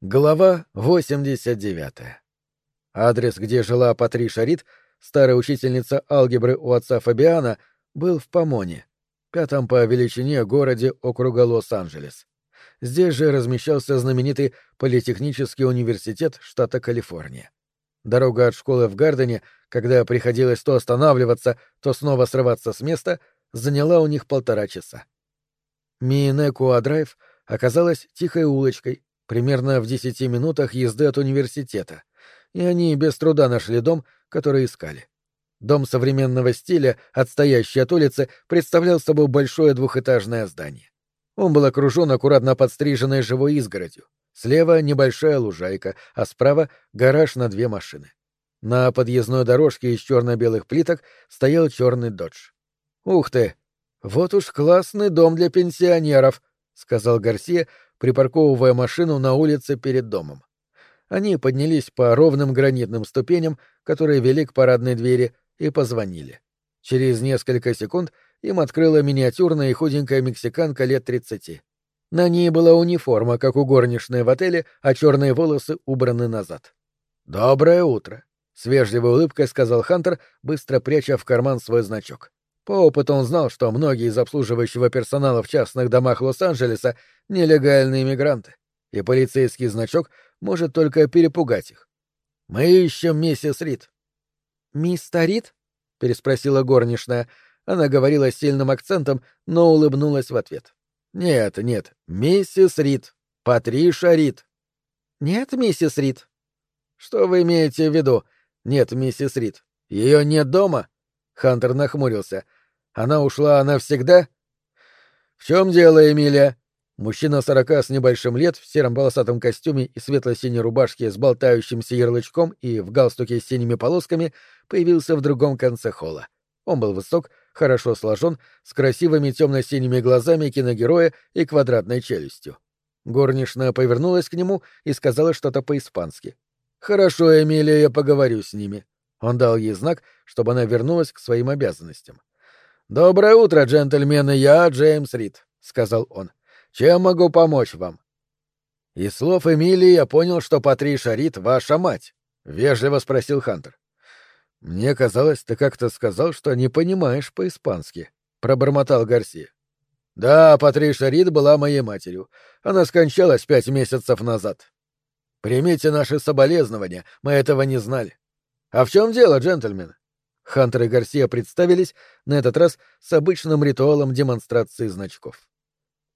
Глава 89. Адрес, где жила Патриша Рид, старая учительница алгебры у отца Фабиана, был в Помоне, пятом по величине городе округа Лос-Анджелес. Здесь же размещался знаменитый Политехнический университет штата Калифорния. Дорога от школы в Гардене, когда приходилось то останавливаться, то снова срываться с места, заняла у них полтора часа. Минекуа-драйв оказалась тихой улочкой, примерно в десяти минутах езды от университета, и они без труда нашли дом, который искали. Дом современного стиля, отстоящий от улицы, представлял собой большое двухэтажное здание. Он был окружен аккуратно подстриженной живой изгородью. Слева небольшая лужайка, а справа — гараж на две машины. На подъездной дорожке из черно-белых плиток стоял черный додж. «Ух ты! Вот уж классный дом для пенсионеров!» — сказал Гарсия, припарковывая машину на улице перед домом. Они поднялись по ровным гранитным ступеням, которые вели к парадной двери, и позвонили. Через несколько секунд им открыла миниатюрная и худенькая мексиканка лет тридцати. На ней была униформа, как у горничной в отеле, а черные волосы убраны назад. «Доброе утро», — с вежливой улыбкой сказал Хантер, быстро пряча в карман свой значок. По опыту он знал, что многие из обслуживающего персонала в частных домах Лос-Анджелеса — нелегальные иммигранты, и полицейский значок может только перепугать их. «Мы ищем миссис Рид». «Мисс Рид?» — переспросила горничная. Она говорила с сильным акцентом, но улыбнулась в ответ. «Нет, нет, миссис Рид. Патриша Рид». «Нет, миссис Рид». «Что вы имеете в виду? Нет, миссис Рид. Ее нет дома?» Хантер нахмурился — она ушла навсегда? В чем дело, Эмилия? Мужчина сорока с небольшим лет в сером полосатом костюме и светло-синей рубашке с болтающимся ярлычком и в галстуке с синими полосками появился в другом конце холла. Он был высок, хорошо сложен, с красивыми темно-синими глазами киногероя и квадратной челюстью. Горничная повернулась к нему и сказала что-то по-испански. «Хорошо, Эмилия, я поговорю с ними». Он дал ей знак, чтобы она вернулась к своим обязанностям. «Доброе утро, джентльмены, я Джеймс Рид», — сказал он. «Чем могу помочь вам?» Из слов Эмилии я понял, что Патриша Рид — ваша мать, — вежливо спросил Хантер. «Мне казалось, ты как-то сказал, что не понимаешь по-испански», — пробормотал Гарсия. «Да, Патриша Рид была моей матерью. Она скончалась пять месяцев назад. Примите наши соболезнования, мы этого не знали. А в чем дело, джентльмен? Хантер и Гарсия представились, на этот раз с обычным ритуалом демонстрации значков.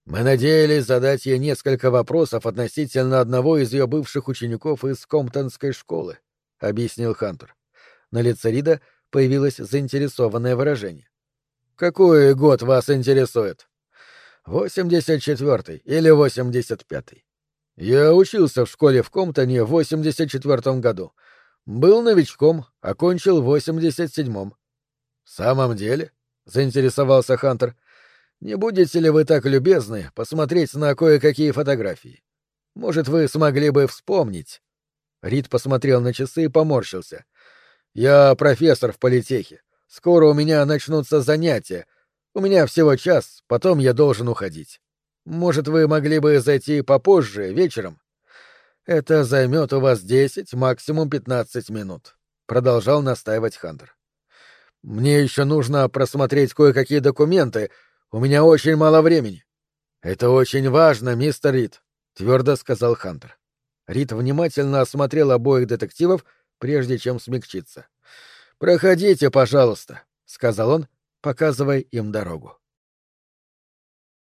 «Мы надеялись задать ей несколько вопросов относительно одного из ее бывших учеников из Комптонской школы», — объяснил Хантер. На лице Рида появилось заинтересованное выражение. «Какой год вас интересует?» «Восемьдесят четвертый или восемьдесят пятый?» «Я учился в школе в Комптоне в восемьдесят четвертом году. Был новичком, окончил в 87-м. — В самом деле? — заинтересовался Хантер. — Не будете ли вы так любезны посмотреть на кое-какие фотографии? Может, вы смогли бы вспомнить? Рид посмотрел на часы и поморщился. — Я профессор в политехе. Скоро у меня начнутся занятия. У меня всего час, потом я должен уходить. Может, вы могли бы зайти попозже, вечером? Это займет у вас десять, максимум пятнадцать минут, продолжал настаивать Хантер. Мне еще нужно просмотреть кое-какие документы. У меня очень мало времени. Это очень важно, мистер Рид, твердо сказал Хантер. Рид внимательно осмотрел обоих детективов, прежде чем смягчиться. Проходите, пожалуйста, сказал он, показывая им дорогу.